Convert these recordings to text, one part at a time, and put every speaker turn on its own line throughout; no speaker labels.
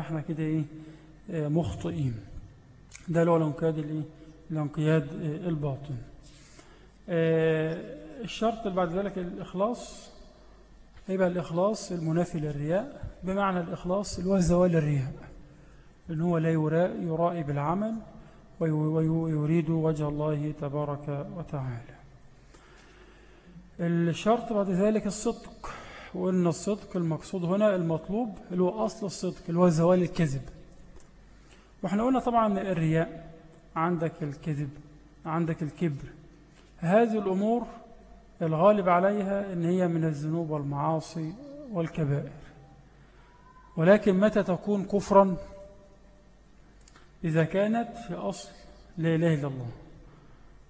فإحنا كده إيه آه، مخطئين. ده اللي هو الانقياد الإيه الانقياد آه، الباطن. آه، الشرط اللي بعد ذلك الإخلاص يبقى الإخلاص المنافي للرياء بمعنى الإخلاص اللي هو زوال الرياء إن هو لا يرا- يرائي بالعمل وي- وي- ويريد وجه الله تبارك وتعالى. الشرط بعد ذلك الصدق. وإن الصدق المقصود هنا المطلوب اللي هو أصل الصدق اللي هو زوال الكذب. وإحنا قلنا طبعا الرياء عندك الكذب عندك الكبر. هذه الأمور الغالب عليها إن هي من الذنوب والمعاصي والكبائر. ولكن متى تكون كفرا؟ إذا كانت في أصل لا إله إلا الله.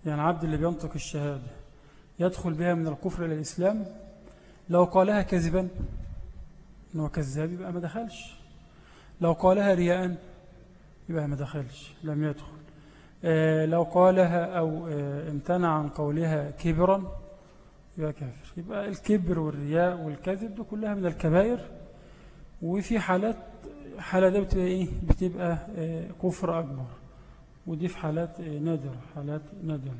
يعني عبد اللي بينطق الشهادة يدخل بها من الكفر إلى الإسلام لو قالها كذبا إنه كذاب يبقى ما دخلش. لو قالها رياء يبقى ما دخلش لم يدخل. آه، لو قالها أو آه، امتنع عن قولها كبرا يبقى كافر. يبقى الكبر والرياء والكذب دي كلها من الكبائر. وفي حالات حالة ده بتبقى إيه؟ بتبقى آه، كفر أكبر. ودي في حالات نادرة حالات نادرة.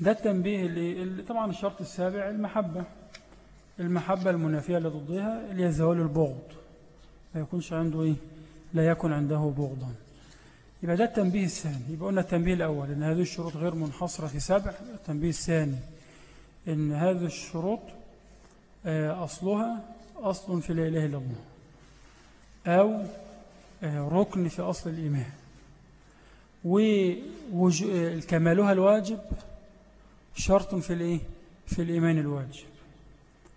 ده التنبيه اللي طبعا الشرط السابع المحبة. المحبة المنافية لضدها اللي هي زوال البغض. ما يكونش عنده إيه؟ لا يكن عنده بغضا. يبقى ده التنبيه الثاني. يبقى قلنا التنبيه الأول إن هذه الشروط غير منحصرة في سبع. التنبيه الثاني إن هذه الشروط آه، أصلها أصل في لا إله إلا الله أو آه، ركن في أصل الإيمان. وكمالها الواجب شرط في الإيه؟ في الإيمان الواجب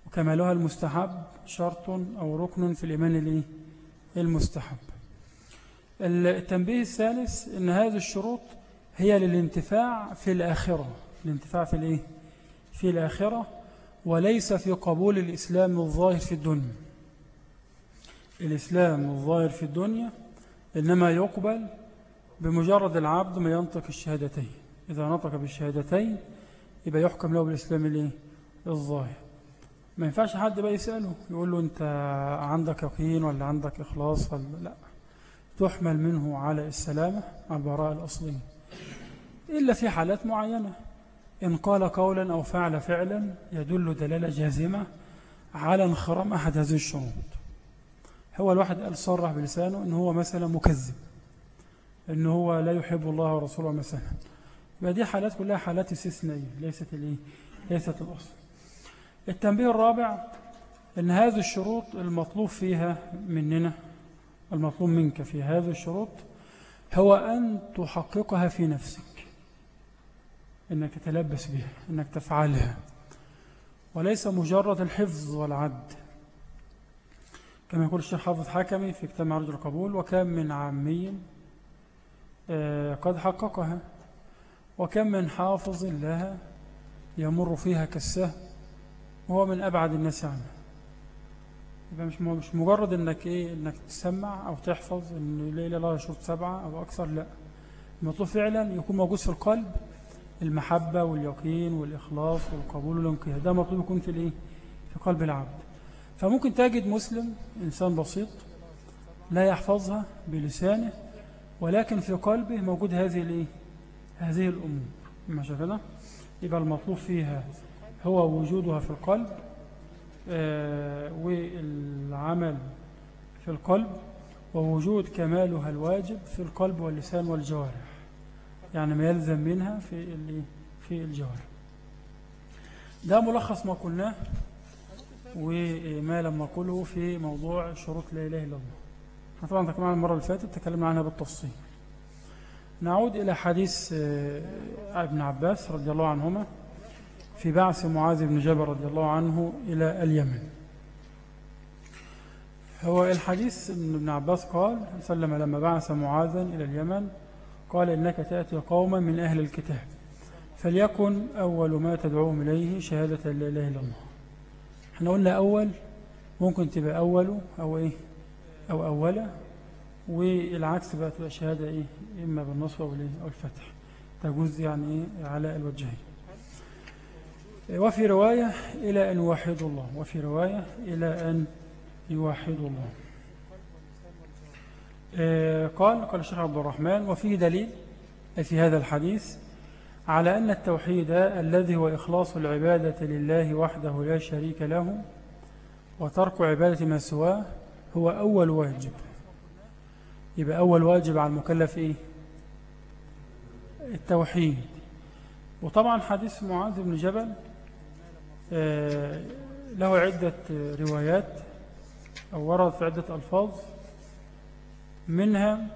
وكمالها المستحب شرط أو ركن في الإيمان الإيه؟ المستحب التنبيه الثالث أن هذه الشروط هي للانتفاع في الآخرة الانتفاع في الإيه؟ في الآخرة وليس في قبول الإسلام الظاهر في الدنيا الإسلام الظاهر في الدنيا إنما يقبل بمجرد العبد ما ينطق الشهادتين إذا نطق بالشهادتين يبقى يحكم له بالإسلام الإيه؟ الظاهر. ما ينفعش حد بقى يسأله يقول له أنت عندك يقين ولا عندك إخلاص ولا لأ؟ تحمل منه على السلامة على البراءة الأصلية. إلا في حالات معينة. إن قال قولا أو فعل فعلا يدل دلالة جازمة على انخرام أحد هذه الشروط. هو الواحد قال صرح بلسانه أنه هو مثلا مكذب أنه هو لا يحب الله ورسوله مثلا. يبقى دي حالات كلها حالات استثنائية ليست الإيه؟ ليست الأصل. التنبيه الرابع أن هذه الشروط المطلوب فيها مننا المطلوب منك في هذه الشروط هو أن تحققها في نفسك. أنك تتلبس بها أنك تفعلها. وليس مجرد الحفظ والعد. كما يقول الشيخ حافظ حكمي في كتاب معرض القبول وكم من عامي آه، قد حققها. وكم من حافظ لها يمر فيها كالسهم وهو من أبعد الناس عنها يبقى مش مش مجرد إنك إيه إنك تسمع أو تحفظ إن لا اله الا الله شروط سبعة أو أكثر لا. المطلوب فعلا يكون موجود في القلب. المحبة واليقين والإخلاص والقبول والانقياد ده مطلوب يكون في الإيه؟ في قلب العبد. فممكن تجد مسلم إنسان بسيط لا يحفظها بلسانه ولكن في قلبه موجود هذه الإيه؟ هذه الأمور ماشي كده يبقى المطلوب فيها هو وجودها في القلب آه، والعمل في القلب ووجود كمالها الواجب في القلب واللسان والجوارح. يعني ما يلزم منها في في الجوارح. ده ملخص ما قلناه وما لم نقوله في موضوع شروط لا إله إلا الله. طبعا تكلمنا عن المرة اللي فاتت تكلمنا عنها بالتفصيل. نعود إلى حديث آه، ابن عباس رضي الله عنهما في بعث معاذ بن جبل رضي الله عنه إلى اليمن. هو الحديث أن ابن عباس قال سلم لما بعث معاذا إلى اليمن قال إنك تأتي قوما من أهل الكتاب فليكن أول ما تدعوهم إليه شهادة لا إله إلا الله. إحنا قلنا أول ممكن تبقى أول أو إيه أو أولى والعكس بقى تبقى شهادة إيه؟ إما بالنصب أو؟ أو الفتح. تجوز يعني إيه؟ على الوجهين. وفي رواية إلى أن يوحدوا الله. وفي رواية إلى أن يوحدوا الله. آه، قال قال الشيخ عبد الرحمن وفيه دليل في هذا الحديث على أن التوحيد الذي هو إخلاص العبادة لله وحده لا شريك له وترك عبادة ما سواه هو أول واجب. يبقى أول واجب على المكلف إيه؟ التوحيد. وطبعا حديث معاذ بن جبل آه، له عدة روايات أو ورد في عدة ألفاظ. منها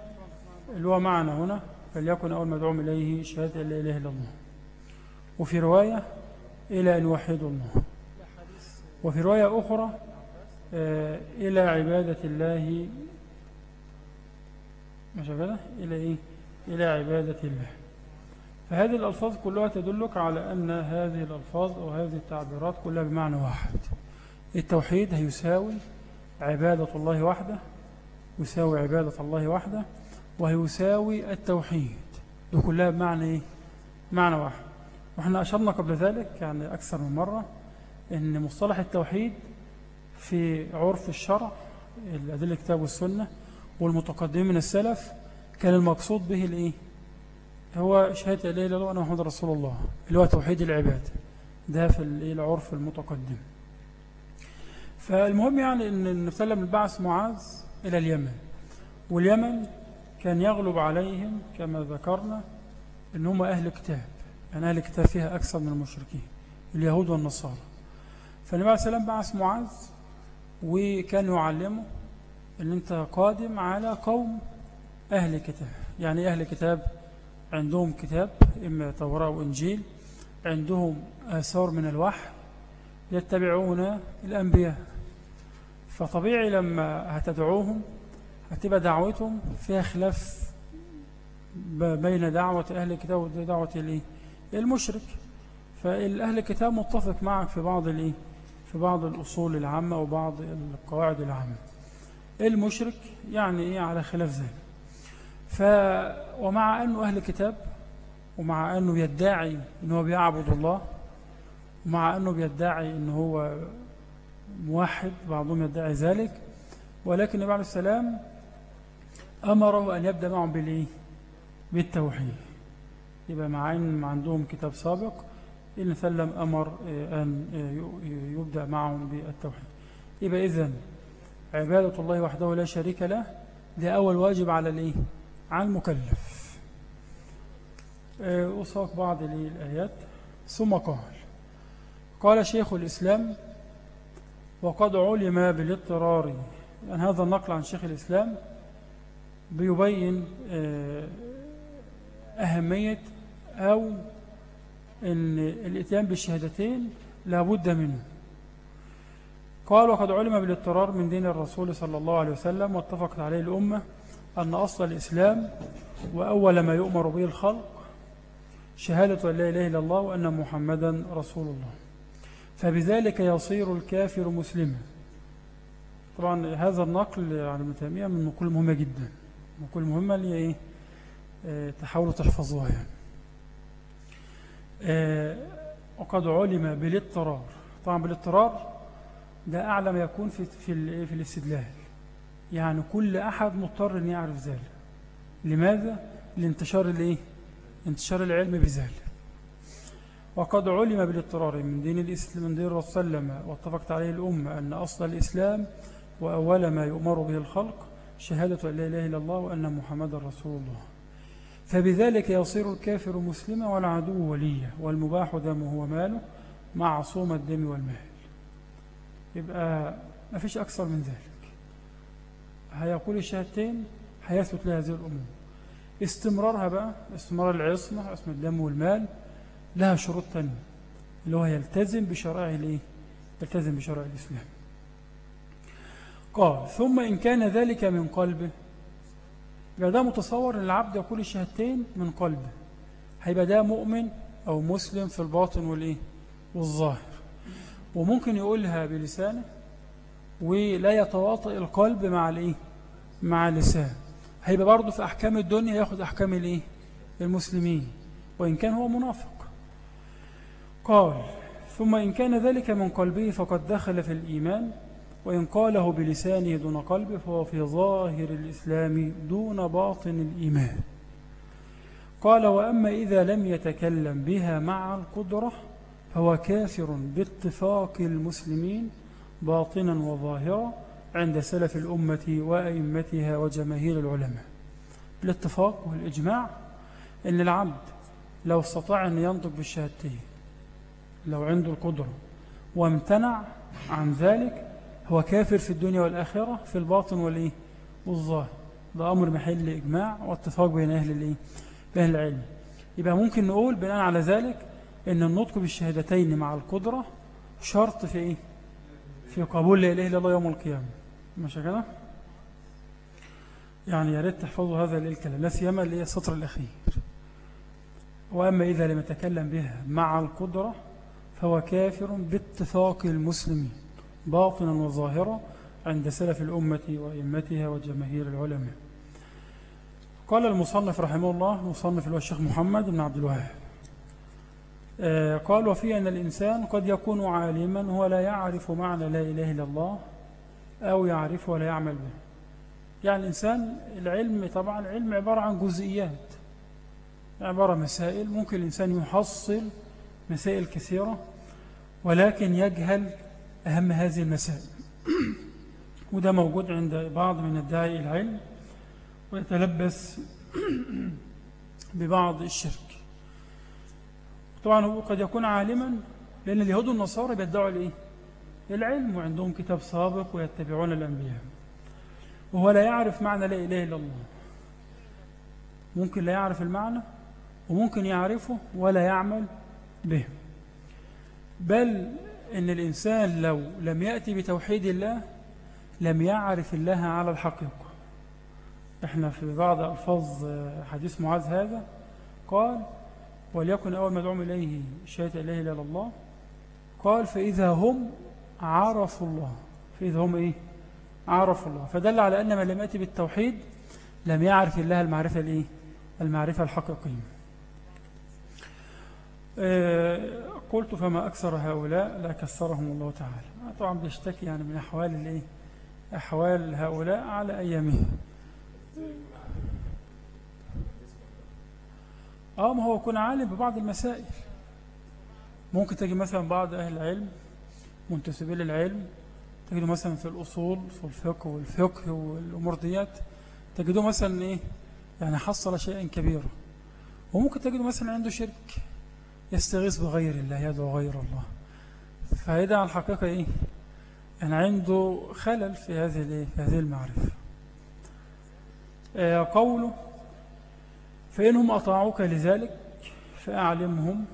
اللي هو معنا هنا فليكن أول مدعوم إليه شهادة لا إله إلا الله. وفي رواية إلى أن يوحدوا الله. وفي رواية أخرى آه، إلى عبادة الله مش كده إلى إيه؟ إلى عبادة الله. فهذه الألفاظ كلها تدلك على أن هذه الألفاظ أو هذه التعبيرات كلها بمعنى واحد. التوحيد هيساوي عبادة الله وحده يساوي عبادة الله وحده ويساوي التوحيد. دي كلها بمعنى إيه؟ معنى واحد. وإحنا أشرنا قبل ذلك يعني أكثر من مرة أن مصطلح التوحيد في عرف الشرع الأدلة الكتاب والسنة والمتقدمين من السلف كان المقصود به الإيه؟ هو شهادة لا إله إلا الله محمد رسول الله اللي هو توحيد العباد. ده في العرف المتقدم. فالمهم يعني أن النبي صلى الله عليه وسلم بعث معاذ إلى اليمن. واليمن كان يغلب عليهم كما ذكرنا أن هم أهل كتاب. يعني أهل كتاب فيها أكثر من المشركين اليهود والنصارى. فالنبي عليه السلام بعث معاذ وكان يعلمه أن أنت قادم على قوم أهل كتاب. يعني أهل كتاب عندهم كتاب إما توراة وإنجيل عندهم آثار من الوحي يتبعون الأنبياء. فطبيعي لما هتدعوهم هتبقى دعوتهم فيها خلاف بين دعوة أهل الكتاب ودعوة المشرك. فالأهل الكتاب متفق معك في بعض الإيه؟ في بعض الأصول العامة وبعض القواعد العامة. المشرك يعني إيه على خلاف ذلك. ف ومع أنه أهل كتاب ومع أنه يدعي أنه بيعبد الله ومع أنه بيدعي أنه هو موحد بعضهم يدعي ذلك ولكن النبي عليه السلام أمره أن يبدأ معهم بالإيه؟ بالتوحيد. يبقى مع أن عندهم كتاب سابق إن سلم أمر أن يبدأ معهم بالتوحيد. يبقى إذن عبادة الله وحده لا شريك له ده أول واجب على الإيه؟ على المكلف. أصاق بعض الآيات ثم قال قال شيخ الإسلام وقد علم بالاضطرار. يعني هذا النقل عن شيخ الإسلام بيبين آه، أهمية أو أن الإتيان بالشهادتين لابد منه. قال وقد علم بالاضطرار من دين الرسول صلى الله عليه وسلم واتفقت عليه الأمة أن أصل الإسلام وأول ما يؤمر به الخلق شهادة لا إله إلا الله وأن محمدا رسول الله. فبذلك يصير الكافر مسلما. طبعا هذا النقل عن ابن تيمية من نقول مهمة جدا نقول مهمة اللي آه تحاولوا تحفظوها يعني. آه وقد علم بالاضطرار. طبعا بالاضطرار ده أعلى ما يكون في في, في الاستدلال. يعني كل أحد مضطر أن يعرف ذلك. لماذا؟ لانتشار الإيه؟ انتشار العلم بذلك. وقد علم بالاضطرار من دين الإسلام من دين الرسول وسلم واتفقت عليه الأمة أن أصل الإسلام وأول ما يؤمر به الخلق شهادة أن لا إله إلا الله وأن محمد رسول الله. فبذلك يصير الكافر مسلما والعدو وليا والمباح دمه وماله معصوم الدم والمال. يبقى ما فيش أكثر من ذلك. هيقول الشهادتين هيثبت لهذه الأمور. استمرارها بقى استمرار العصمة عصمة الدم والمال لها شروط تانية اللي هو يلتزم بشرائع الإيه؟ يلتزم بشرائع الإسلام. قال ثم إن كان ذلك من قلبه. يبقى ده متصور أن العبد يقول الشهادتين من قلبه. هيبقى ده مؤمن أو مسلم في الباطن والإيه؟ والظاهر. وممكن يقولها بلسانه ولا يتواطئ القلب مع الإيه؟ مع اللسان. هيبقى برضه في أحكام الدنيا ياخد أحكام الإيه؟ المسلمين. وإن كان هو منافق. قال ثم إن كان ذلك من قلبه فقد دخل في الإيمان وإن قاله بلسانه دون قلبه فهو في ظاهر الإسلام دون باطن الإيمان. قال وأما إذا لم يتكلم بها مع القدرة فهو كافر باتفاق المسلمين باطنا وظاهرا عند سلف الأمة وأئمتها وجماهير العلماء. بالاتفاق والإجماع أن العبد لو استطاع أن ينطق بالشهادتين لو عنده القدرة وامتنع عن ذلك هو كافر في الدنيا والآخرة في الباطن والإيه؟ والظاهر. ده أمر محل إجماع واتفاق بين أهل الإيه؟ بين العلم. يبقى ممكن نقول بناء على ذلك أن النطق بالشهادتين مع القدرة شرط في إيه؟ في قبول لا إله إلا الله يوم القيامة. ماشي كده يعني يا ريت تحفظوا هذا الكلام لا سيما اللي هي السطر الأخير. وأما إذا لم يتكلم بها مع القدرة فهو كافر باتفاق المسلمين باطنا وظاهرا عند سلف الأمة وإمتها وجماهير العلماء. قال المصنف رحمه الله المصنف هو الشيخ محمد بن عبد الوهاب قال وفي أن الإنسان قد يكون عالما ولا يعرف معنى لا إله إلا الله أو يعرف ولا يعمل به. يعني الإنسان العلم طبعا العلم عبارة عن جزئيات عبارة مسائل. ممكن الإنسان يحصل مسائل كثيرة ولكن يجهل أهم هذه المسائل. وده موجود عند بعض من الداعي العلم ويتلبس ببعض الشرك. طبعا هو قد يكون عالما لأن اليهود والنصارى بيدعوا الإيه؟ العلم وعندهم كتاب سابق ويتبعون الأنبياء. وهو لا يعرف معنى لا إله إلا الله. ممكن لا يعرف المعنى وممكن يعرفه ولا يعمل به. بل إن الإنسان لو لم يأتي بتوحيد الله لم يعرف الله على الحقيقة. إحنا في بعض ألفاظ حديث معاذ هذا قال وليكن أول ما دعوم إليه شهادة إله إلا الله قال فإذا هم عرفوا الله. فإذا هم إيه؟ عرفوا الله. فدل على أن من لم يأتي بالتوحيد لم يعرف الله المعرفة الإيه؟ المعرفة الحقيقية. آه، قلت فما أكثر هؤلاء لا كسرهم الله تعالى. طبعا بيشتكي يعني من أحوال الإيه؟ أحوال هؤلاء على أيامهم. آه ما هو يكون عالم ببعض المسائل. ممكن تجي مثلا بعض أهل العلم منتسبين للعلم. تجده مثلا في الأصول في الفقه والفقه والأمور ديات تجده مثلا إيه؟ يعني حصل شيئا كبيرا. وممكن تجده مثلا عنده شرك يستغيث بغير الله يدعو غير الله. فهذا على الحقيقة إيه؟ يعني عنده خلل في هذه في هذه المعرفة. آه، قوله فإنهم أطاعوك لذلك فأعلمهم.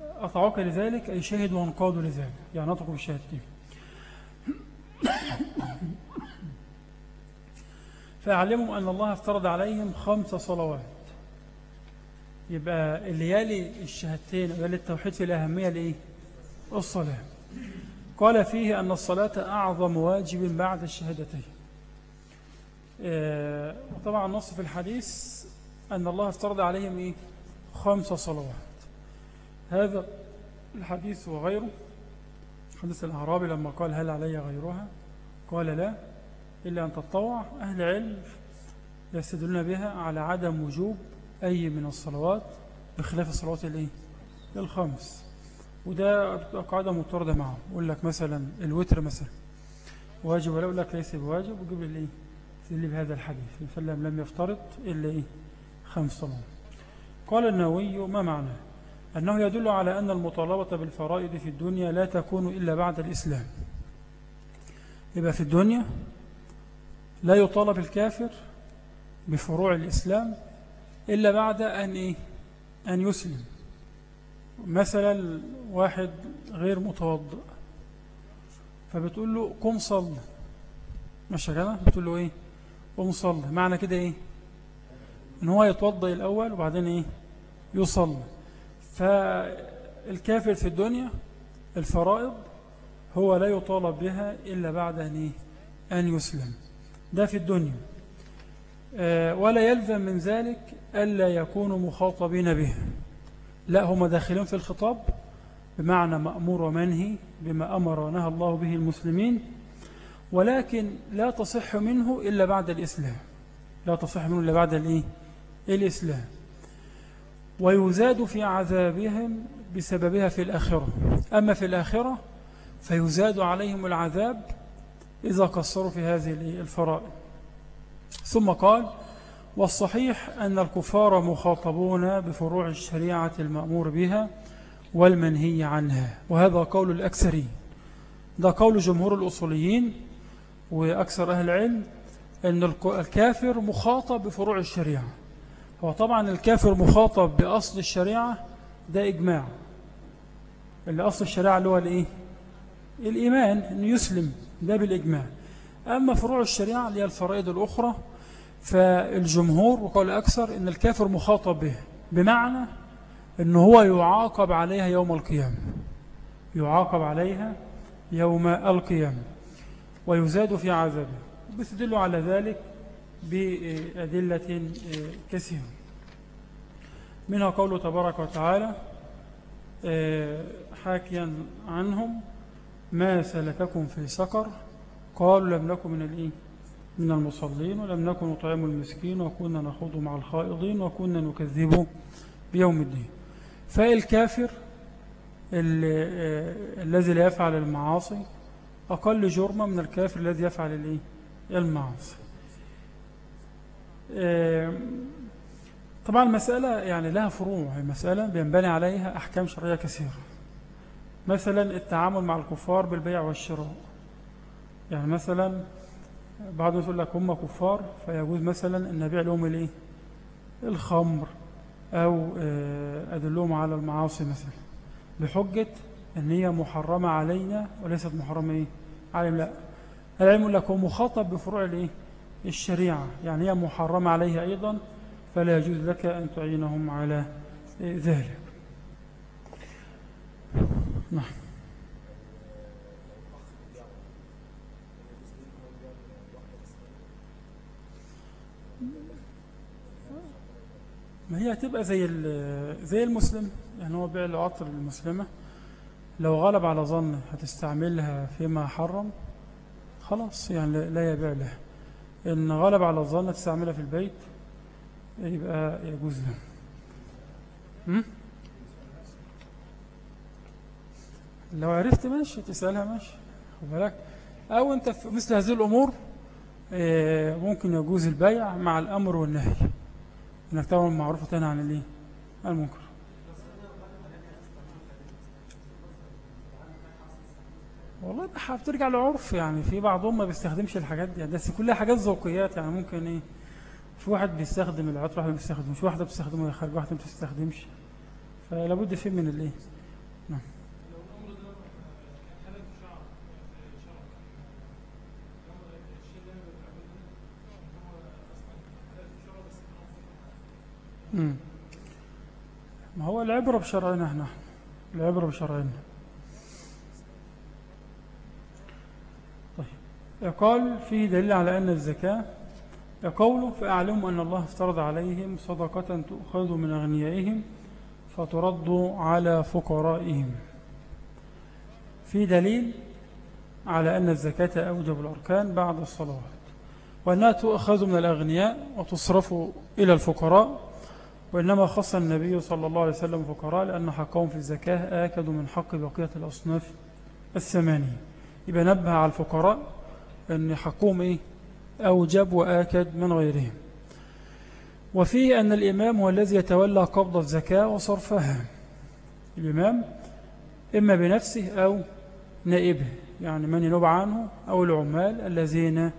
أطاعوك لذلك أي شهدوا وانقادوا لذلك. يعني نطقوا بالشهادتين فأعلمهم أن الله افترض عليهم خمس صلوات. يبقى اللي يلي الشهادتين ويلي التوحيد في الأهمية لإيه؟ الصلاة. قال فيه أن الصلاة أعظم واجب بعد الشهادتين. آه، وطبعا نص في الحديث أن الله افترض عليهم إيه؟ خمس صلوات. هذا الحديث وغيره. حديث الأعرابي لما قال هل علي غيرها؟ قال لا إلا أن تطوع أهل علم يستدلون بها على عدم وجوب أي من الصلوات بخلاف الصلوات الإيه؟ الخمس. وده قاعدة مطردة معه يقول لك مثلا الوتر مثلا. واجب ولا؟ يقول لك ليس بواجب. وجيب لي اللي بهذا الحديث. فلم لم يفترض إلا إيه؟ خمس صلوات قال النووي ما معناه أنه يدل على أن المطالبة بالفرائض في الدنيا لا تكون إلا بعد الإسلام. يبقى في الدنيا لا يطالب الكافر بفروع الإسلام إلا بعد أن, إيه؟ أن يسلم. مثلا واحد غير متوضئ. فبتقول له قم صل مش كده بتقول له إيه؟ قم صل معنى كده إيه؟ إن هو يتوضئ الأول وبعدين إيه؟ يصلي. فالكافر في الدنيا الفرائض هو لا يطالب بها إلا بعد أن, إيه؟ أن يسلم. ده في الدنيا. آه، ولا يلزم من ذلك ألا يكونوا مخاطبين به. لا هم داخلين في الخطاب بمعنى مأمور ومنهي بما أمر ونهى الله به المسلمين ولكن لا تصح منه إلا بعد الإسلام. لا تصح منه إلا بعد الإيه؟ الإسلام ويزاد في عذابهم بسببها في الآخرة. أما في الآخرة فيزاد عليهم العذاب إذا قصروا في هذه الفرائض. ثم قال والصحيح أن الكفار مخاطبون بفروع الشريعة المأمور بها والمنهي عنها وهذا قول الأكثرين. ده قول جمهور الأصوليين وأكثر أهل العلم أن الكافر مخاطب بفروع الشريعة. هو طبعا الكافر مخاطب بأصل الشريعة ده إجماع. اللي أصل الشريعة اللي هو الإيه؟ الإيمان أن يسلم ده بالإجماع. أما فروع الشريعة اللي هي الفرائض الأخرى فالجمهور وقال أكثر أن الكافر مخاطب به بمعنى أنه هو يعاقب عليها يوم القيامة. يعاقب عليها يوم القيامة. ويزاد في عذابه. بيستدل على ذلك بأدلة كثيرة. منها قوله تبارك وتعالى آه، حاكيا عنهم ما سلككم في سقر قالوا لم نكن من الإيه؟ من المصلين ولم نكن نطعم المسكين وكنا نخوض مع الخائضين وكنا نكذب بيوم الدين. فالكافر آه، الذي لا يفعل المعاصي أقل جرما من الكافر الذي يفعل؟ المعاصي. آه، طبعا المسألة يعني لها فروع المسألة بينبني عليها أحكام شرعية كثيرة مثلا التعامل مع الكفار بالبيع والشراء يعني مثلا بعض الناس يقول لك هم كفار فيجوز مثلا أن نبيع لهم الإيه الخمر أو آه، أدلهم على المعاصي مثلا بحجة أن هي محرمة علينا وليست محرمة إيه؟ عليهم لا العلم يقول لك هو مخاطب بفروع الإيه؟ الشريعة. يعني هي محرمة عليه أيضا فلا يجوز لك أن تعينهم على ذلك. نعم. ما هي هتبقى زي زي المسلم يعني هو بيع العطر المسلمة لو غلب على ظن هتستعملها فيما حرم خلاص يعني لا يبيع لها. إن غلب على الظن تستعملها في البيت يبقى يجوز له لو عرفت ماشي تسألها ماشي. بالك؟ أو أنت في مثل هذه الأمور آه، ممكن يجوز البيع مع الأمر والنهي. إنك تعمل معروف وتنهى عن الإيه؟ المنكر. والله بترجع لعرف يعني. في بعضهم ما بيستخدمش الحاجات دي. بس كلها حاجات ذوقيات يعني. ممكن إيه في واحد بيستخدم العطر واحد ما بيستخدمش. واحدة بتستخدمه خارج واحدة ما بتستخدمش. فلابد فيه من الايه؟ نعم. ما هو العبرة بشرعنا إحنا. العبرة بشرعنا. قال فيه دليل على أن الزكاة قوله فأعلموا أن الله افترض عليهم صدقة تؤخذ من أغنيائهم فترد على فقرائهم. في دليل على أن الزكاة أوجب الأركان بعد الصلوات وأنها تؤخذ من الأغنياء وتصرف إلى الفقراء وإنما خص النبي صلى الله عليه وسلم فقراء لأن حقهم في الزكاة آكد من حق بقية الأصناف الثمانية. يبقى نبه على الفقراء أن حقهم إيه؟ أوجب وآكد من غيرهم. وفيه أن الإمام هو الذي يتولى قبض الزكاة وصرفها. الإمام إما بنفسه أو نائبه يعني من ينوب عنه أو العمال الذين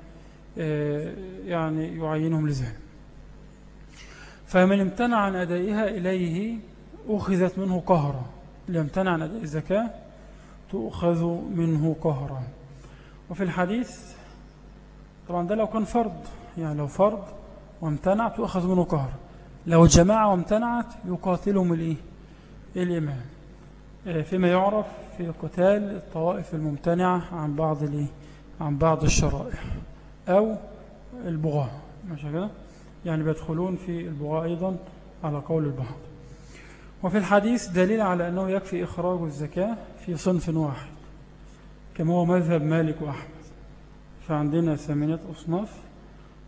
آه، يعني يعينهم لذلك فمن امتنع عن أدائها إليه أخذت منه قهرا اللي امتنع عن أداء الزكاة تؤخذ منه قهرا وفي الحديث طبعا ده لو كان فرض يعني لو فرض وامتنع تؤخذ منه قهرا لو جماعة وامتنعت يقاتلهم الإيه؟ الإمام. آه، فيما يعرف في قتال الطوائف الممتنعة عن بعض الإيه؟ عن بعض الشرائع أو البغاة. ماشي كده؟ يعني بيدخلون في البغاء أيضا على قول البعض. وفي الحديث دليل على أنه يكفي إخراج الزكاة في صنف واحد كما هو مذهب مالك وأحمد. فعندنا ثمانية أصناف.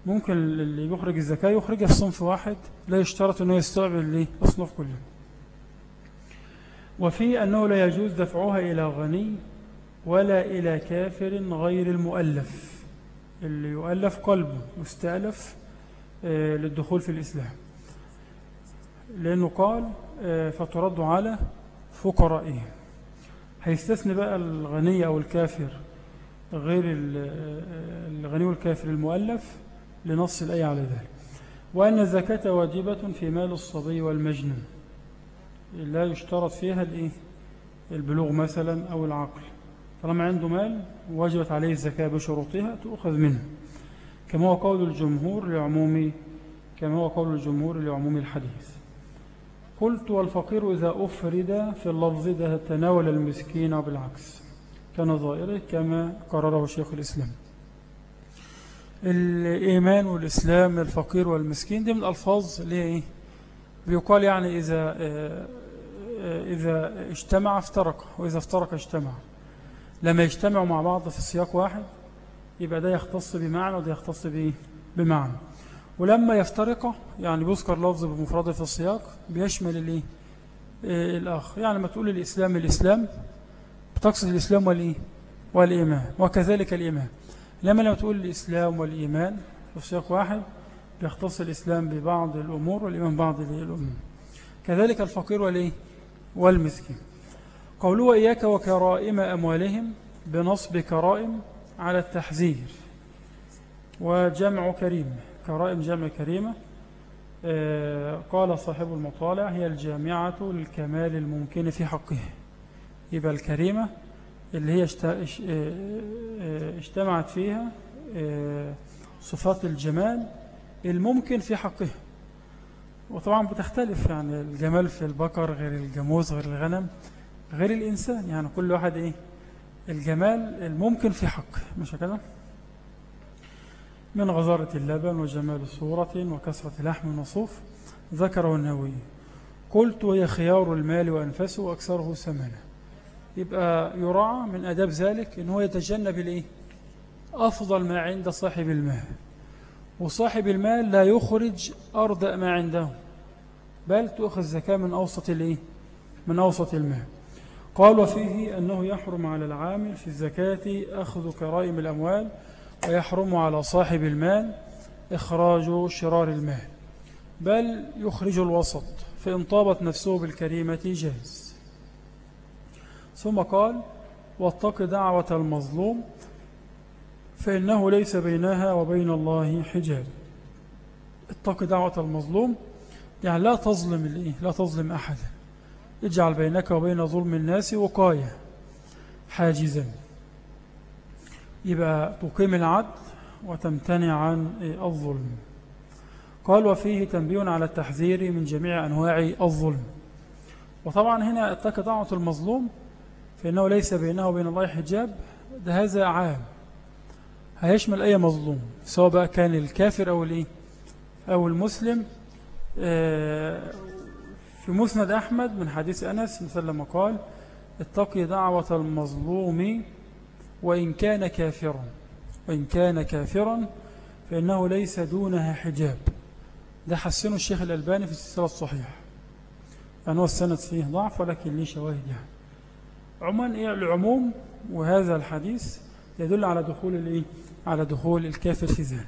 ممكن اللي يخرج الزكاة يخرجها في صنف واحد لا يشترط أنه يستقبل الأصناف كلها. وفي أنه لا يجوز دفعها إلى غني ولا إلى كافر غير المؤلف اللي يؤلف قلبه يستألف آه، للدخول في الإسلام. لأنه قال آه، فترد على فقرائهم هيستثني بقى الغني أو الكافر غير الغني والكافر المؤلف لنص الآية على ذلك. وأن الزكاة واجبة في مال الصبي والمجنون. لا يشترط فيها الإيه؟ البلوغ مثلا أو العقل. طالما عنده مال وجبت عليه الزكاة بشروطها تؤخذ منه. كما هو قول الجمهور لعموم كما هو قول الجمهور لعموم الحديث. قلت والفقير إذا أفرد في اللفظ ده تناول المسكين بالعكس. كنظائره كما قرره شيخ الإسلام. الإيمان والإسلام الفقير والمسكين دي من الألفاظ إيه؟ بيقال يعني إذا آه، آه، إذا اجتمع افترق وإذا افترق اجتمع. لما يجتمعوا مع بعض في سياق واحد يبقى ده يختص بمعنى وده يختص بمعنى. ولما يفترق يعني بيذكر لفظ بمفرده في السياق بيشمل الايه الآخر. يعني لما تقول الإسلام الإسلام بتقصد الإسلام والإيه والإيمان وكذلك الإيمان. لما لما تقول الإسلام والإيمان في سياق واحد بيختص الإسلام ببعض الأمور والإيمان بعض الأمور. كذلك الفقير والإيه والمسكين. قولوا إياك وكرائم أموالهم بنصب كرائم على التحذير وجمع كريم. كرائم جمع كريمة آه، قال صاحب المطالع هي الجامعة للكمال الممكن في حقه. يبقى الكريمة اللي هي آه، آه، اجتمعت فيها صفات الجمال الممكن في حقه وطبعا بتختلف يعني الجمال في البقر غير الجاموس غير الغنم غير الإنسان. يعني كل واحد إيه؟ الجمال الممكن في حقه مش كده؟ من غزارة اللبن وجمال صورة وكسرة لحم وصوف ذكره النووي. قلت وهي خيار المال وأنفسه وأكثره ثمنه. يبقى يراعى من أداب ذلك أنه يتجنب الإيه؟ أفضل ما عند صاحب المال وصاحب المال لا يخرج أرض ما عنده بل تأخذ زكاة من أوسط الإيه؟ من أوسط المال قال وفيه أنه يحرم على العامل في الزكاة أخذ كرائم الأموال ويحرم على صاحب المال إخراج شرار المال بل يخرج الوسط فإن طابت نفسه بالكريمة جاز ثم قال واتق دعوة المظلوم فإنه ليس بينها وبين الله حجاب. اتق دعوة المظلوم يعني لا تظلم الإيه؟ لا تظلم أحدا اجعل بينك وبين ظلم الناس وقاية حاجزا. يبقى تقيم العدل وتمتنع عن الظلم. قال وفيه تنبيه على التحذير من جميع أنواع الظلم. وطبعا هنا اتك دعوة المظلوم فإنه ليس بينه وبين الله حجاب ده هذا عام. هيشمل أي مظلوم سواء بقى كان الكافر أو, الإيه؟ أو المسلم. آه، في مسند أحمد من حديث أنس مثل لما قال اتقي دعوة المظلوم وإن كان كافرا. وإن كان كافرا فإنه ليس دونها حجاب. ده حسنه الشيخ الألباني في السلسلة الصحيحة. يعني هو السند فيه ضعف ولكن ليه شواهد يعني. عمان إيه العموم؟ وهذا الحديث يدل على دخول الإيه؟ على دخول الكافر في ذلك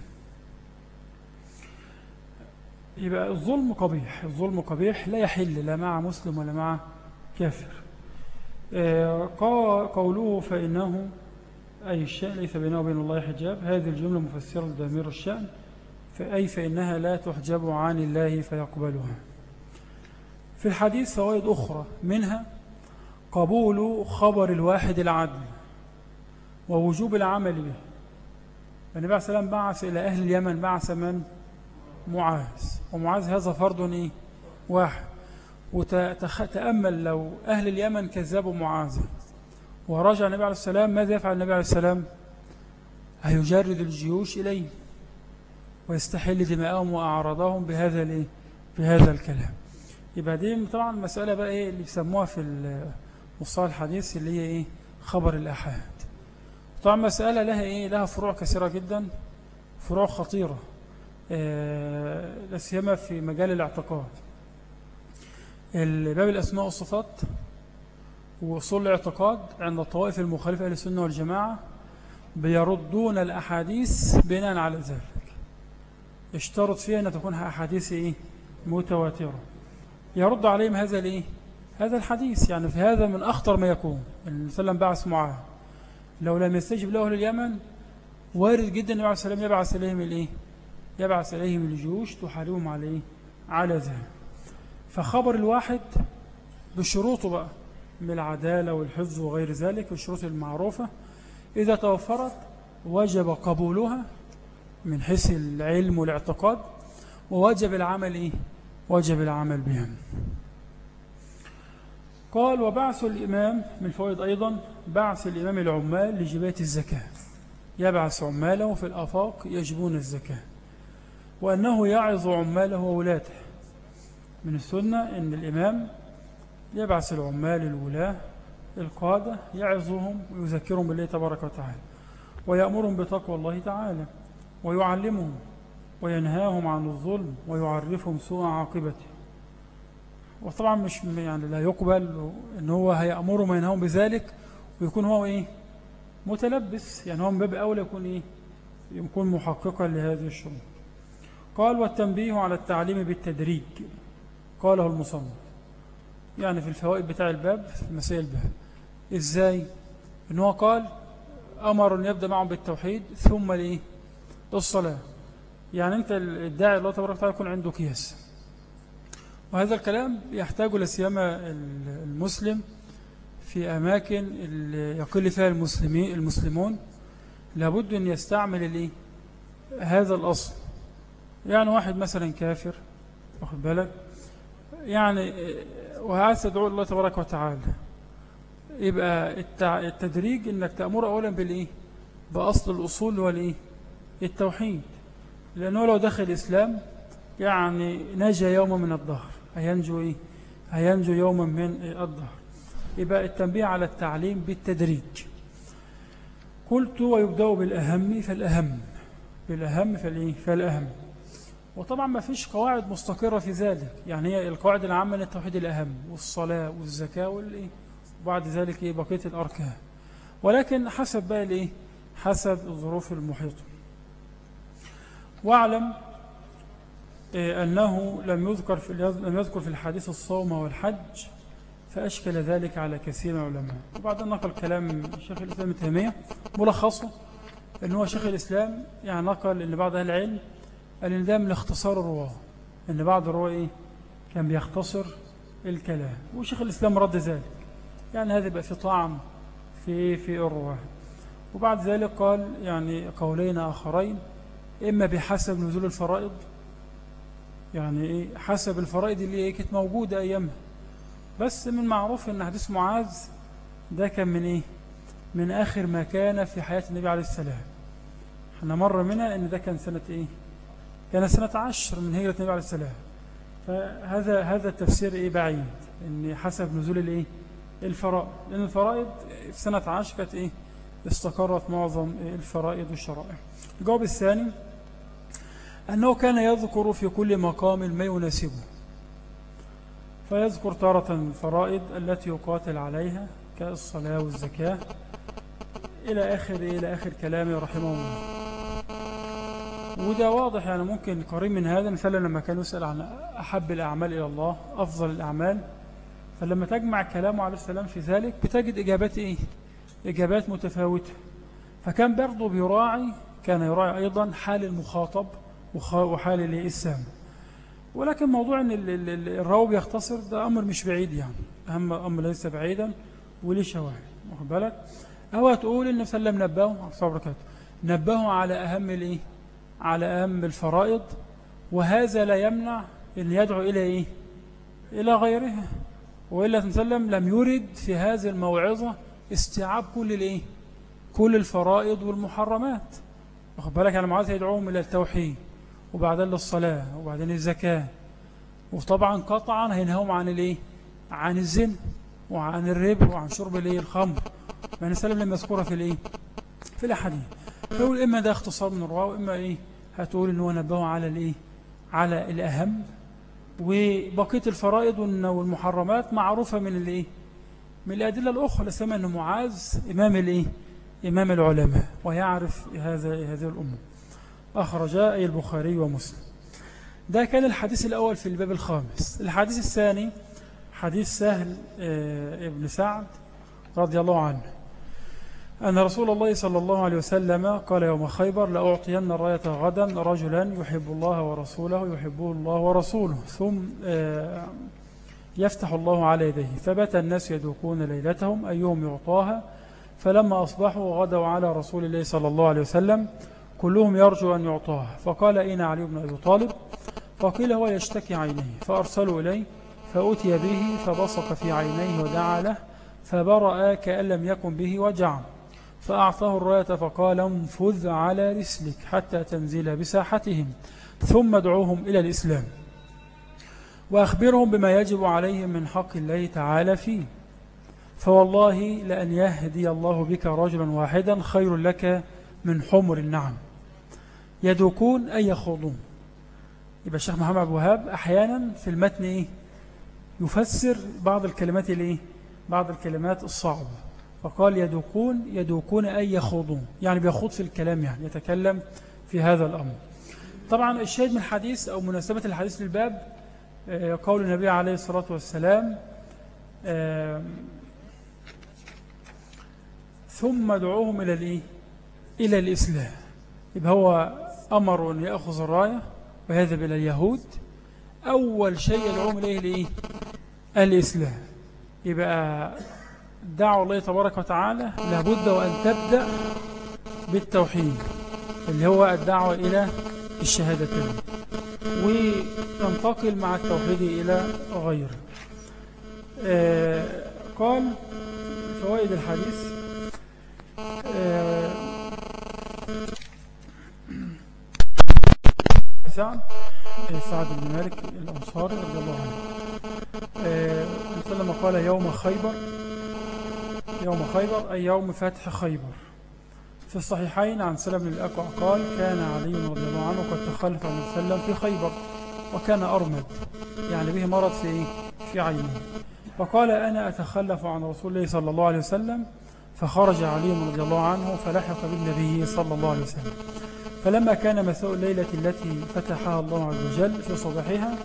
يبقى الظلم قبيح. الظلم قبيح لا يحل لا مع مسلم ولا مع كافر. آه، قوله فإنه أي الشأن ليس بينه وبين الله حجاب. هذه الجملة مفسرة لدمير الشأن. فأي فإنها لا تحجب عن الله فيقبلها. في الحديث فوائد أخرى منها قبول خبر الواحد العدل ووجوب العمل به النبي عليه السلام بعث إلى أهل اليمن بعث من؟ معاذ ومعاذ هذا فرض إيه؟ واحد وتأمل لو أهل اليمن كذبوا معاذ ورجع النبي عليه السلام ماذا يفعل النبي عليه السلام هيجرد الجيوش إليه ويستحل دماءهم وأعراضهم بهذا؟ بهذا الكلام يبقى دي طبعا المسألة بقى إيه اللي بيسموها في مصطلح الحديث اللي هي إيه؟ خبر الأحاد. طبعا مسألة لها إيه؟ لها فروع كثيرة جدا فروع خطيرة آه، لا سيما في مجال الاعتقاد. باب الأسماء والصفات وأصول الاعتقاد عند الطوائف المخالفة للسنة والجماعة بيردون الأحاديث بناء على ذلك. اشترط فيها أن تكون أحاديث إيه؟ متواترة. يرد عليهم هذا الإيه؟ هذا الحديث يعني في هذا من أخطر ما يكون النبي بعث معاه لو لم يستجب له لليمن وارد جدا النبي عليه السلام يبعث إليهم الإيه؟ يبعث إليهم الجيوش تحاربهم على إيه؟ على ذلك فخبر الواحد بشروطه بقى من العدالة والحفظ وغير ذلك والشروط المعروفة إذا توفرت وجب قبولها من حيث العلم والاعتقاد ووجب العمل إيه؟ وجب العمل بها قال وبعث الإمام من فوائد أيضا بعث الإمام العمال لجباية الزكاة. يبعث عماله في الآفاق يجبون الزكاة. وأنه يعظ عماله وولاته. من السنة أن الإمام يبعث العمال الولاة القادة يعظهم ويذكرهم بالله تبارك وتعالى. ويأمرهم بتقوى الله تعالى. ويعلمهم. وينهاهم عن الظلم. ويعرفهم سوء عاقبته. وطبعا مش يعني لا يقبل إن هو هيأمرهم وينهاهم بذلك ويكون هو إيه؟ متلبس. يعني هو من باب أولى يكون إيه؟ يكون محققا لهذه الشروط. قال والتنبيه على التعليم بالتدريج. قاله المصنف. يعني في الفوائد بتاع الباب في مسائل الباب. إزاي؟ إن هو قال أمر أن يبدأ معهم بالتوحيد ثم الايه الصلاه يعني أنت الداعي الله تبارك وتعالى يكون عنده قياس. وهذا الكلام يحتاج لسيما المسلم في أماكن يقل فيها المسلمين المسلمون. لابد أن يستعمل الايه هذا الأصل. يعني واحد مثلا كافر واخد بالك؟ يعني وعايز تدعو الله تبارك وتعالى. يبقى التدريج إنك تأمر اولا بالإيه؟ بأصل الأصول والايه التوحيد. لأنه لو دخل الإسلام يعني نجا يوم من الظهر هينجو إيه؟ هينجو يوما من الظهر. يبقى التنبيه على التعليم بالتدريج. قلت ويبدأ بالأهم فالأهم. بالأهم فالإيه؟ فالأهم. وطبعا ما فيش قواعد مستقرة في ذلك. يعني هي القواعد العامة للتوحيد الأهم والصلاة والزكاة والإيه؟ وبعد ذلك إيه؟ بقية الأركان. ولكن حسب بقى الإيه؟ حسب الظروف المحيطة واعلم إيه أنه لم يذكر في لم يذكر في الحديث الصوم والحج فأشكل ذلك على كثير من العلماء. وبعد نقل كلام شيخ الإسلام التيمية ملخصه أنه هو شيخ الإسلام يعني نقل أن بعض أهل العلم إن ده من اختصار الرواة أن بعض الرواة إيه كان بيختصر الكلام. وشيخ الإسلام رد ذلك. يعني هذا يبقى في طعم في في الرواة. وبعد ذلك قال يعني قولين آخرين إما بحسب نزول الفرائض يعني إيه حسب الفرائض اللي إيه كانت موجودة أيامها. بس من معروف أن حديث معاذ ده كان من إيه؟ من آخر ما كان في حياة النبي عليه السلام. إحنا مر منها أن ده كان سنة إيه؟ كان سنة عشر من هجرة النبي عليه السلام. فهذا هذا التفسير إيه بعيد أن حسب نزول الإيه؟ الفرائض. لأن الفرائض في سنة عشر كانت إيه؟ استقرت معظم الفرائض والشرائع. الجواب الثاني أنه كان يذكر في كل مقام ما يناسبه فيذكر تارة الفرائض التي يقاتل عليها كالصلاة والزكاة إلى آخر إلى آخر كلامه رحمه الله وده واضح يعني ممكن قريب من هذا مثلا لما كان يسأل عن أحب الأعمال إلى الله أفضل الأعمال فلما تجمع كلامه عليه السلام في ذلك بتجد إجابات إيه؟ إجابات متفاوتة فكان برضه بيراعي كان يراعي أيضا حال المخاطب وحال الإسلام ولكن موضوع أن الراوي بيختصر ده أمر مش بعيد يعني. أهم أمر ليس بعيدا وليه شواهد واخد بالك؟ أو تقول إن سلم نبهه نبهه على أهم الإيه؟ على أهم الفرائض وهذا لا يمنع أن يدعو إلى إيه؟ إلى غيرها وإلا سلم لم يرد في هذه الموعظة استيعاب كل الإيه؟ كل الفرائض والمحرمات. واخد بالك؟ على معاذ يدعوهم إلى التوحيد. وبعدين للصلاة وبعدين الزكاة. وطبعا قطعا هينهوم عن الإيه؟ عن الزن وعن الربا وعن شرب الإيه؟ الخمر. يعني سلم لما يذكرها في الإيه؟ في الأحاديث. فيقول إما ده اختصار من الرواة وإما إيه؟ هتقول إن هو نبهه على الإيه؟ على الأهم. وبقية الفرائض والمحرمات معروفة من الإيه؟ من الأدلة الأخرى. لسمى أنه معاذ إمام الإيه؟ إمام العلماء ويعرف هذا هذه الأمور. أخرج أي البخاري ومسلم. ده كان الحديث الأول في الباب الخامس. الحديث الثاني حديث سهل آه، ابن سعد رضي الله عنه. أن رسول الله صلى الله عليه وسلم قال يوم خيبر لأعطين الراية غدا رجلا يحب الله ورسوله يحبه الله ورسوله. ثم آه، يفتح الله على يديه. فبات الناس يدوكون ليلتهم أيهم يعطاها؟ فلما أصبحوا غدوا على رسول الله صلى الله عليه وسلم. كلهم يرجو أن يعطاها فقال أين علي بن أبي طالب فقيل هو يشتكي عينيه. فأرسلوا إليه فأتي به فبصق في عينيه ودعا له فبرأ كأن لم يكن به وجع فأعطاه الراية فقال انفذ على رسلك حتى تنزل بساحتهم ثم ادعوهم إلى الإسلام. وأخبرهم بما يجب عليهم من حق الله تعالى فيه. فوالله لأن يهدي الله بك رجلا واحدا خير لك من حمر النعم. يدوكون أي يخوضون يبقى الشيخ محمد أبو وهاب أحيانا في المتن إيه؟ يفسر بعض الكلمات الإيه؟ بعض الكلمات الصعبة فقال يدوكون يدوكون أي يخوضون يعني بيخوض في الكلام يعني يتكلم في هذا الأمر طبعا الشاهد من الحديث أو مناسبة الحديث للباب آه، قول النبي عليه الصلاة والسلام ثم ادعوهم إلى الإيه؟ إلى الإسلام يبقى هو أمر أن يأخذ الراية ويذهب إلى اليهود. أول شيء يدعوهم إليه الإيه؟ الإسلام. يبقى دعوا الله تبارك وتعالى لابد وأن تبدأ بالتوحيد اللي هو الدعوة إلى الشهادتين وتنتقل مع التوحيد إلى غيره. آه قال فوائد الحديث آه سعد سعد بن مالك الأنصاري رضي الله عنه. آه وسلم قال يوم خيبر يوم خيبر أي يوم فتح خيبر. في الصحيحين عن سلم بن الأكوع قال كان علي رضي الله عنه قد تخلف عن وسلم في خيبر وكان أرمد يعني به مرض في في عينه. فقال أنا أتخلف عن رسول الله صلى الله عليه وسلم. فخرج علي رضي الله عنه فلحق بالنبي صلى الله عليه وسلم. فلما كان مساء الليلة التي فتحها الله عز وجل في صباحها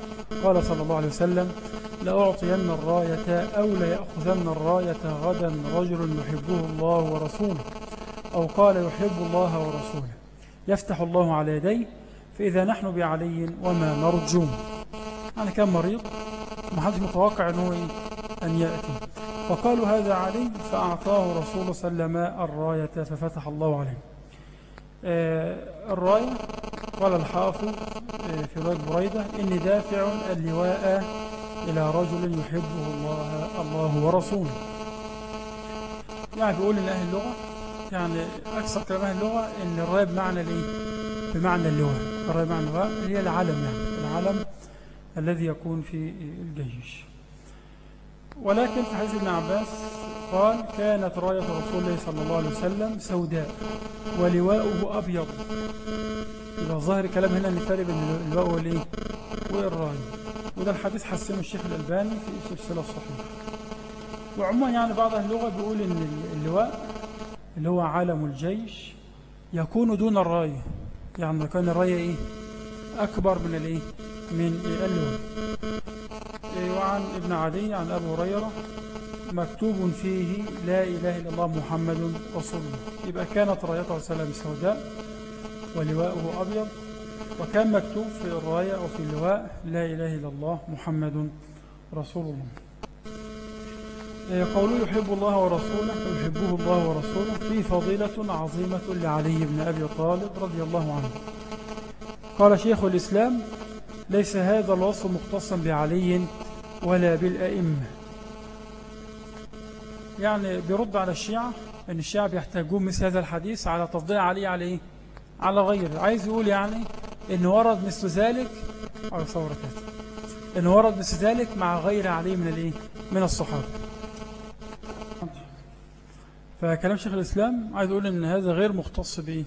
قال صلى الله عليه وسلم لأعطين الراية أو ليأخذن الراية غدا رجل يحبه الله ورسوله أو قال يحب الله ورسوله. يفتح الله على يديه فإذا نحن بعلي وما نرجو. أنا كان مريض ما حدش متوقع أنه؟ أن يأتي. فقالوا هذا علي. فأعطاه رسول سلم الراية ففتح الله عليه. آه الراية قال الحافظ آه في رواية بريدة إني دافع اللواء إلى رجل يحبه الله, الله ورسوله. يعني بيقول إن أهل اللغة يعني أكثر كلام أهل اللغة إن الراية بمعنى الإيه؟ بمعنى اللواء الراية بمعنى اللواء هي العلم يعني العلم الذي يكون في الجيش. ولكن في حديث ابن عباس قال كانت راية رسول الله صلى الله عليه وسلم سوداء ولواؤه أبيض. إذا ظاهر كلام هنا أن فرق بين اللواء والإيه والراية وده الحديث حسنه الشيخ الألباني في السلسلة الصحيحة. وعموما يعني بعض اللغة بيقول إن اللواء اللي هو علم الجيش يكون دون الراية يعني كان الراية إيه؟ أكبر من الإيه؟ من اللواء وعن ابن عدي عن أبو هريرة مكتوب فيه لا إله إلا الله محمد رسول الله. يبقى كانت رايته سلام سوداء ولواءه أبيض. وكان مكتوب في الراية أو في اللواء لا إله إلا الله محمد رسول الله. قوله يحب الله ورسوله ويحبه الله ورسوله فيه فضيلة عظيمة لعلي بن أبي طالب رضي الله عنه. قال شيخ الإسلام ليس هذا الوصف مختصا بعلي ولا بالأئمة. يعني بيرد على الشيعة أن الشيعة بيحتاجون مثل هذا الحديث على تفضيل علي عليه على غيره. عايز يقول يعني أن ورد مثل ذلك على صورة أن ورد مثل ذلك مع غير علي من الإيه؟ من الصحابة. فكلام شيخ الإسلام عايز أقول إن هذا غير مختص بإيه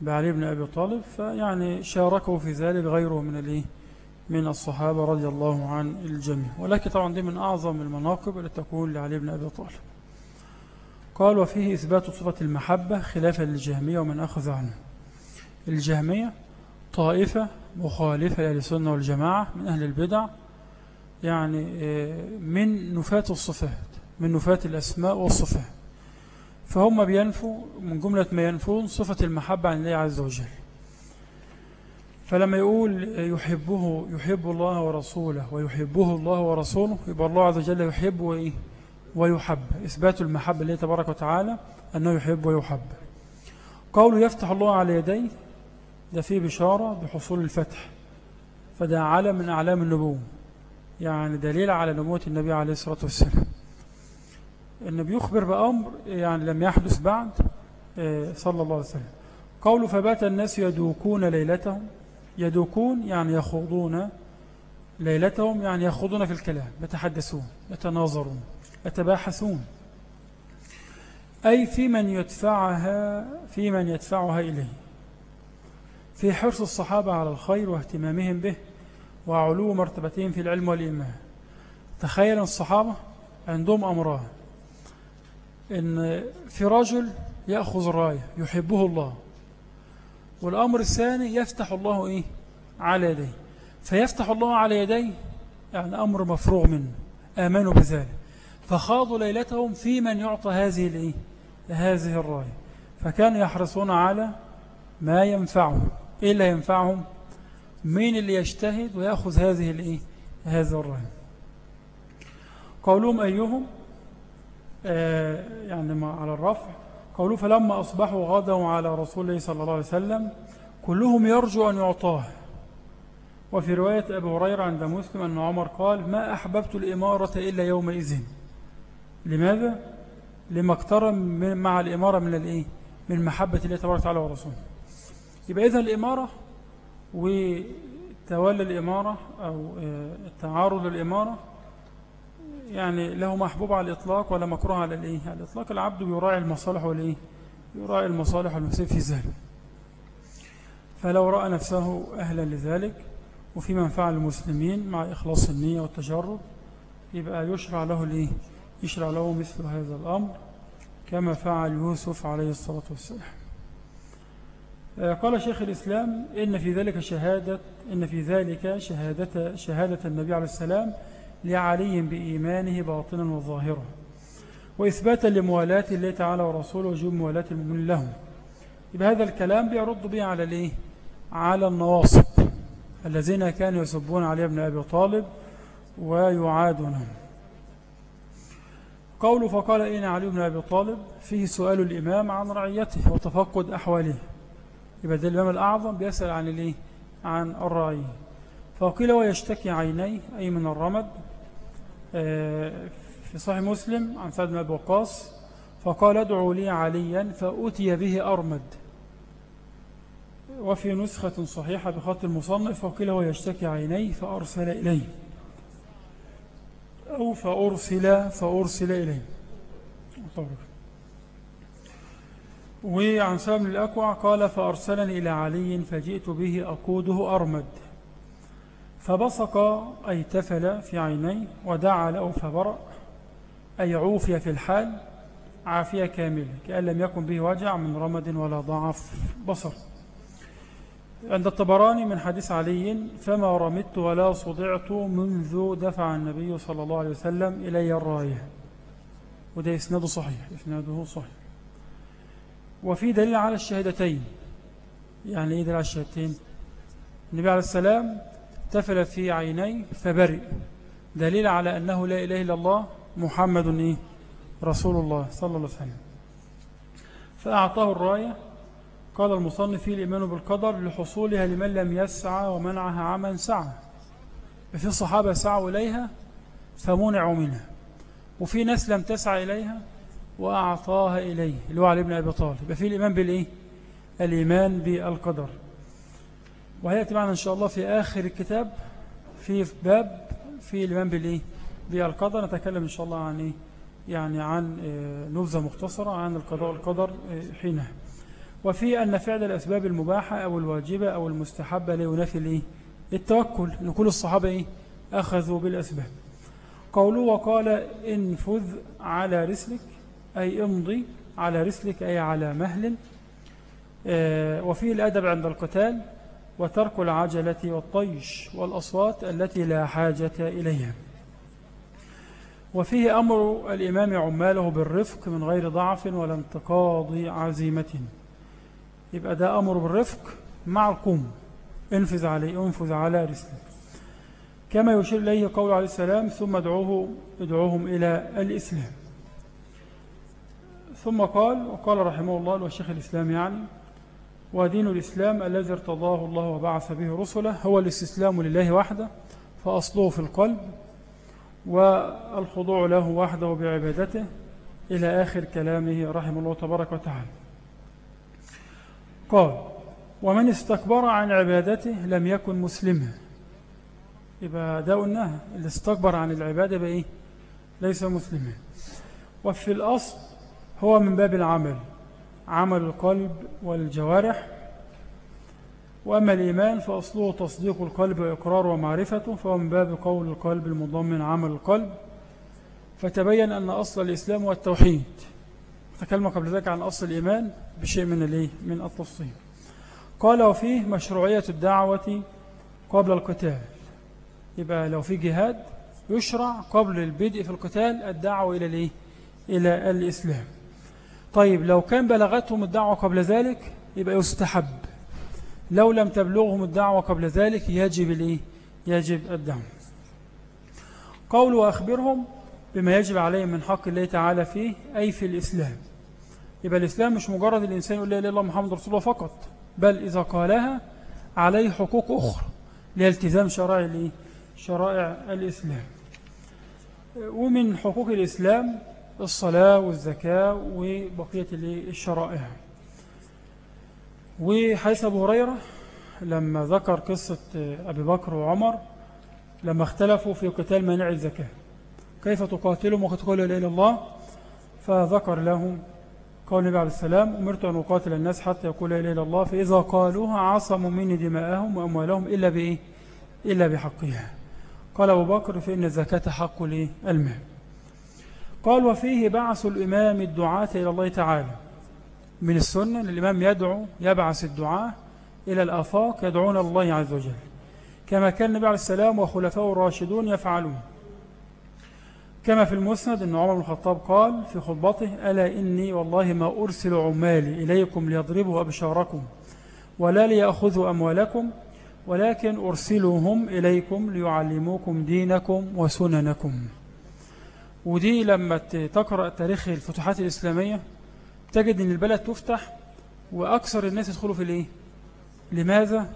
بعلي بن أبي طالب فيعني شاركه في ذلك غيره من الإيه؟ من الصحابة رضي الله عن الجميع. ولكن طبعا دي من أعظم المناقب التي تكون لعلي بن أبي طالب. قال وفيه إثبات صفة المحبة خلافا للجهمية ومن أخذ عنه. الجهمية طائفة مخالفة لأهل السنة والجماعة من أهل البدع يعني آه، من نفاة الصفات من نفاة الأسماء والصفات. فهم بينفوا من جملة ما ينفون صفة المحبة عن الله عز وجل. فلما يقول يحبه يحب الله ورسوله ويحبه الله ورسوله يبقى الله عز وجل يحب وإيه؟ ويحب. إثبات المحبة لله تبارك وتعالى أنه يحب ويحب. قوله يفتح الله على يديه ده فيه بشارة بحصول الفتح. فده علم من أعلام النبوة. يعني دليل على نبوة النبي عليه الصلاة والسلام. النبي يخبر بأمر يعني لم يحدث بعد آه، صلى الله عليه وسلم. قوله فبات الناس يدوكون ليلتهم. يدوكون يعني يخوضون ليلتهم يعني يخوضون في الكلام يتحدثون يتناظرون. يتباحثون. أي في من يدفعها في من يدفعها إليه. في حرص الصحابة على الخير واهتمامهم به وعلو مرتبتهم في العلم والإيمان. تخيل الصحابة عندهم أمران إن في رجل يأخذ الراية يحبه الله والأمر الثاني يفتح الله إيه؟ على يديه. فيفتح الله على يديه يعني أمر مفروغ منه. آمنوا بذلك. فخاضوا ليلتهم في من يعطى هذه الإيه؟ هذه الراية. فكانوا يحرصون على ما ينفعهم. إيه اللي ينفعهم؟ مين اللي يجتهد ويأخذ هذه الإيه؟ هذا الراية. قولهم أيهم؟ آه يعني على الرفع. قولوا فلما أصبحوا غدوا على رسول الله صلى الله عليه وسلم كلهم يرجو أن يعطاه. وفي رواية أبي هريرة عند مسلم أن عمر قال ما أحببت الإمارة إلا يومئذ. لماذا؟ لما اقترن مع الإمارة من الإيه؟ من محبة الله تبارك وتعالى ورسوله يبقى إذا الإمارة وتولى الإمارة أو آه، التعارض للإمارة يعني له محبوب على الإطلاق ولا مكروه على الإيه؟ على الإطلاق العبد يراعي المصالح والإيه؟ يراعي المصالح والمسيب في ذلك فلو رأى نفسه أهلا لذلك وفي منفعة المسلمين مع إخلاص النية والتجرد يبقى يشرع له الإيه؟ يشرع له مثل هذا الأمر كما فعل يوسف عليه الصلاة والسلام. آه، قال شيخ الإسلام إن في ذلك شهادة إن في ذلك شهادة شهادة النبي عليه السلام لعلي بإيمانه باطنا وظاهرا وإثباتا لموالاة الله تعالى ورسوله وجوب موالاة المؤمنين لهم. يبقى هذا الكلام بيرد به على الإيه؟ على النواصب الذين كانوا يسبون علي بن أبي طالب ويعادونهم قوله فقال إن علي بن أبي طالب فيه سؤال الإمام عن رعيته وتفقد أحواله. يبقى ده الإمام الأعظم بيسأل عن الإيه؟ عن الرعية فقيل ويشتكي عينيه أي من الرمد آه، في صحيح مسلم عن سعد بن أبي وقاص فقال ادعوا لي عليا فأتي به أرمد. وفي نسخة صحيحة بخط المصنف وقيل ويشتكي عينيه فأرسل إليه. أو فأرسل فأرسل إليه. وعن سام الأكوع قال فأرسلني إلى علي فجئت به أقوده أرمد. فبصق أي تفل في عينيه ودعا له فبرأ أي عوفي في الحال عافية كاملة كأن لم يكن به وجع من رمد ولا ضعف بصر. عند الطبراني من حديث علي فما رمدت ولا صدعت منذ دفع النبي صلى الله عليه وسلم إلي الراية. وده إسناده صحيح إسناده صحيح. وفي دليل على الشهادتين. يعني إيه دليل على الشهادتين؟ النبي عليه السلام تفل في عيني فبرئ. دليل على أنه لا إله إلا الله محمد إيه؟ رسول الله صلى الله عليه وسلم. فأعطاه الراية قال المصنف الإيمان بالقدر لحصولها لمن لم يسعى ومنعها عمن سعى في الصحابة سعوا إليها فمنعوا منها وفي ناس لم تسعى إليها وأعطاها إليه اللي هو علي بن أبي طالب في الإيمان بالإيه؟ الإيمان بالقدر وهيأتي معنا إن شاء الله في آخر الكتاب في باب في الإيمان بالإيه؟ بالقدر نتكلم إن شاء الله عن إيه؟ يعني عن آه، نبذة مختصرة عن القضاء والقدر آه، حينها وفي أن فعل الأسباب المباحة أو الواجبة أو المستحبة لا ينافي الإيه؟ التوكل أن كل الصحابة إيه؟ أخذوا بالأسباب قوله وقال انفذ على رسلك أي امضي على رسلك أي على مهل آه، وفيه الأدب عند القتال وترك العجلة والطيش والأصوات التي لا حاجة إليها وفيه أمر الإمام عماله بالرفق من غير ضعف ولا انتقاض عزيمة يبقى ده أمر بالرفق مع القوم. انفذ عليه انفذ على رسله. كما يشير إليه قول عليه السلام ثم ادعوه ادعوهم إلى الإسلام. ثم قال وقال رحمه الله والشيخ الإسلام يعني ودين الإسلام الذي ارتضاه الله وبعث به رسله هو الاستسلام لله وحده فأصله في القلب والخضوع له وحده بعبادته إلى آخر كلامه رحمه الله تبارك وتعالى. قال ومن استكبر عن عبادته لم يكن مسلما. يبقى ده قلناها اللي استكبر عن العبادة بإيه ليس مسلما. وفي الأصل هو من باب العمل عمل القلب والجوارح. وأما الإيمان فأصله تصديق القلب وإقرار ومعرفته فهو من باب قول القلب المضمن عمل القلب. فتبين أن أصل الإسلام هو التوحيد. تكلم قبل ذلك عن أصل الإيمان بشيء من الإيه؟ من التفصيل. قال وفيه مشروعية الدعوة قبل القتال. يبقى لو في جهاد يشرع قبل البدء في القتال الدعوة إلى الإيه؟ إلى الإسلام. طيب لو كان بلغتهم الدعوة قبل ذلك يبقى يستحب. لو لم تبلغهم الدعوة قبل ذلك يجب الإيه؟ يجب الدعوة. قول وأخبرهم بما يجب عليهم من حق الله تعالى فيه أي في الإسلام. يبقى الإسلام مش مجرد الإنسان يقول لا إله إلا محمد رسول الله فقط بل إذا قالها عليه حقوق أخرى لالتزام شرائع الإيه؟ شرائع الإسلام. ومن حقوق الإسلام الصلاة والزكاة وبقية الشرائع. وحيث أبو هريرة لما ذكر قصة أبي بكر وعمر لما اختلفوا في قتال مانع الزكاة. كيف تقاتلهم وقد قالوا لا إله الله؟ فذكر لهم قول النبي عليه السلام أمرت أن أقاتل الناس حتى يقول لا إله إلا الله فإذا قالوها عصموا مني دماءهم وأموالهم إلا بإيه؟ إلا بحقها. قال أبو بكر فإن الزكاة حق للمال. قال وفيه بعث الإمام الدعاة إلى الله تعالى. من السنة الإمام يدعو يبعث الدعاء إلى الآفاق يدعون الله عز وجل. كما كان النبي عليه السلام وخلفاء الراشدون يفعلون. كما في المسند أن عمر بن الخطاب قال في خطبته ألا إني والله ما أرسل عمالي إليكم ليضربوا أبشاركم ولا ليأخذوا أموالكم ولكن أرسلهم إليكم ليعلموكم دينكم وسننكم. ودي لما تقرأ تاريخ الفتوحات الإسلامية تجد أن البلد تفتح وأكثر الناس يدخلوا في الإيه؟ لماذا؟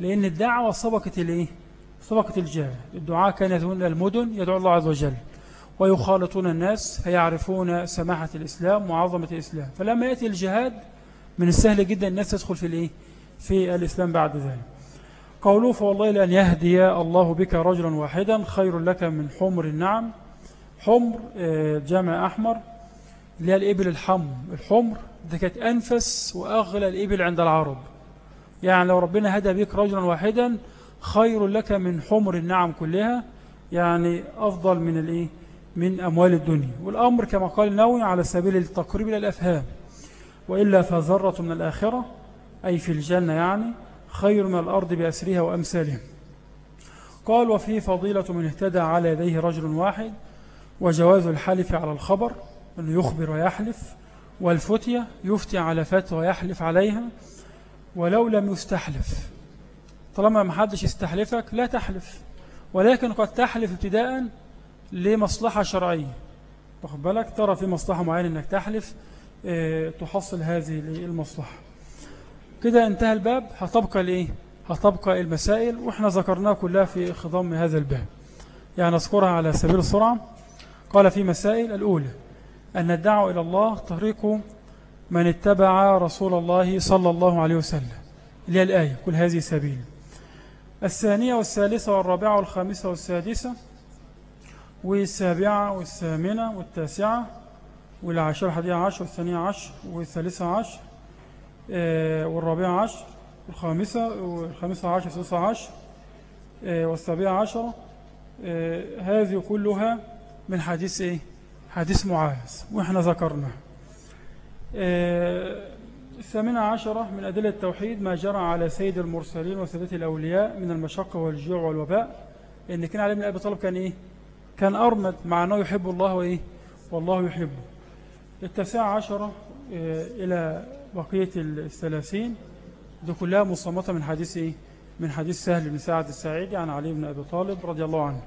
لأن الدعوة سبقت الإيه؟ سبقت الجهل. الدعاء كان يذهبون المدن يدعو الله عز وجل. ويخالطون الناس فيعرفون سماحة الإسلام وعظمة الإسلام. فلما يأتي الجهاد من السهل جدا الناس تدخل في الإيه؟ في الإسلام بعد ذلك. قولوا فوالله لأن يهدي الله بك رجلا واحدا خير لك من حمر النعم. حمر آه، جامع أحمر اللي هي الإبل الحمر الحمر دي كانت أنفس وأغلى الإبل عند العرب. يعني لو ربنا هدى بك رجلا واحدا خير لك من حمر النعم كلها. يعني أفضل من الإيه؟ من أموال الدنيا. والأمر كما قال النووي على سبيل التقريب إلى الأفهام. وإلا فذرة من الآخرة أي في الجنة يعني خير من الأرض بأسرها وأمثالها. قال وفي فضيلة من اهتدى على يديه رجل واحد وجواز الحلف على الخبر أنه يخبر ويحلف والفتية يفتي على فتوى ويحلف عليها ولو لم يستحلف. طالما ما حدش يستحلفك لا تحلف. ولكن قد تحلف ابتداء لمصلحة شرعية. واخد بالك؟ ترى في مصلحة معينة أنك تحلف آه تحصل هذه المصلحة كده انتهى الباب. هتبقى الايه هتبقى المسائل وإحنا ذكرناها كلها في خضم هذا الباب. يعني نذكرها على سبيل السرعة. قال في مسائل الأولى أن الدعوة إلى الله طريق من اتبع رسول الله صلى الله عليه وسلم. اللي هي الآية كل هذه سبيل. الثانية والثالثة والرابعة والخامسة والسادسة والسابعة والثامنة والتاسعة والعاشرة الحادية عشر والثانية عشر والثالثة عشر آه، والرابعة عشر والخامسة والخامسة عشر والسادسة عشر آه، والسابعة عشرة آه، هذه كلها من حديث إيه؟ حديث معاذ وإحنا ذكرنا الثامنة عشرة من أدلة التوحيد ما جرى على سيد المرسلين وسادة الأولياء من المشقة والجوع والوباء إن كان علي بن أبي طالب كان إيه؟ كان أرمد مع أنه يحب الله وإيه؟ والله يحبه التاسعة عشرة إلى بقية الثلاثين. دي كلها مصمتة من حديث إيه؟ من حديث سهل بن سعد السعيدي عن علي بن أبي طالب رضي الله عنه.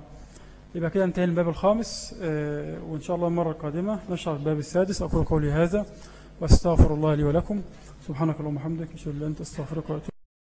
يبقى كده انتهي الباب الخامس آه، وإن شاء الله المرة القادمة نشرح الباب السادس. أقول قولي هذا وأستغفر الله لي ولكم. سبحانك اللهم وبحمدك أشهد أن لا إله إلا أنت أستغفرك وأتوب